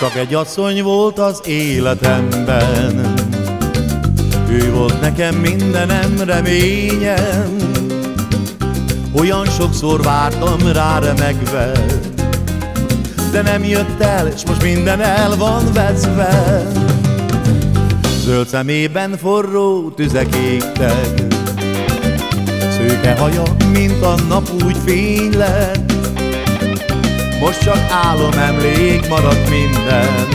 Csak egy asszony volt az életemben, ő volt nekem mindenem, reményem. Olyan sokszor vártam rá remegve, de nem jött el, és most minden el van veszve. Zöld szemében forró tüzek égtek, szőke haja, mint a nap úgy fény lett. Most csak álom emlék maradt minden.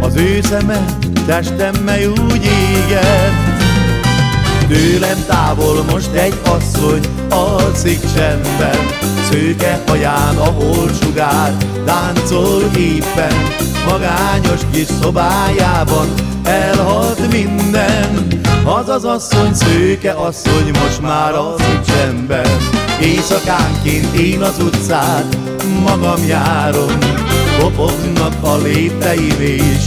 Az ő szeme testemmel úgy égett Tőlem távol most egy asszony alszik csendben. Szőke haján a sugár táncol éppen. Magányos kis szobájában elhalt minden. Az az asszony, szőke asszony most már alszik csendben. Éjszakánként én az utcát magam járom. Kopognak a lépteim és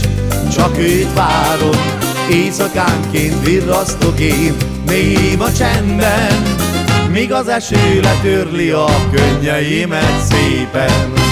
csak őt várom. Éjszakánként virrasztok én a csendben Míg az eső letörli a könnyeimet szépen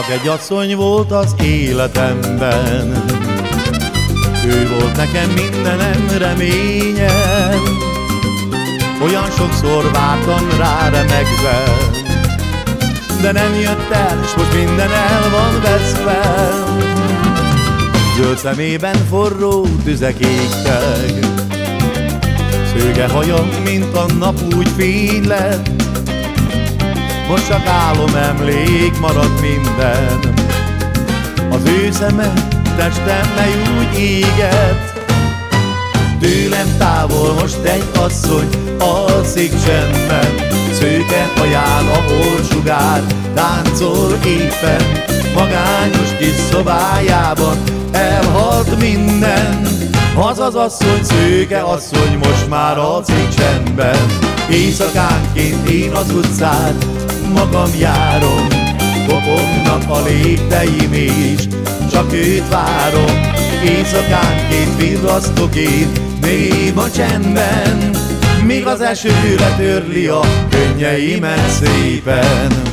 Csak egy asszony volt az életemben. Ő volt nekem mindenem, reményem Olyan sokszor vártam rá remegve De nem jött el, és most minden el van veszve. Zöld szemében forró tüzek égtek Szőge haja, mint a nap úgy fény lett most csak álom emlék marad minden. Az ő szeme testembe úgy éget. Tőlem távol most egy asszony alszik csendben. Szőke haján a sugár táncol éppen. Magányos kis szobájában elhalt minden. Az az asszony, szőke asszony most már alszik csendben. Éjszakánként én az utcát magam járom. Kopognak a lépteim is, csak őt várom. Éjszakánként virrasztok én, mély a csendben. Míg az eső letörli a könnyeimet szépen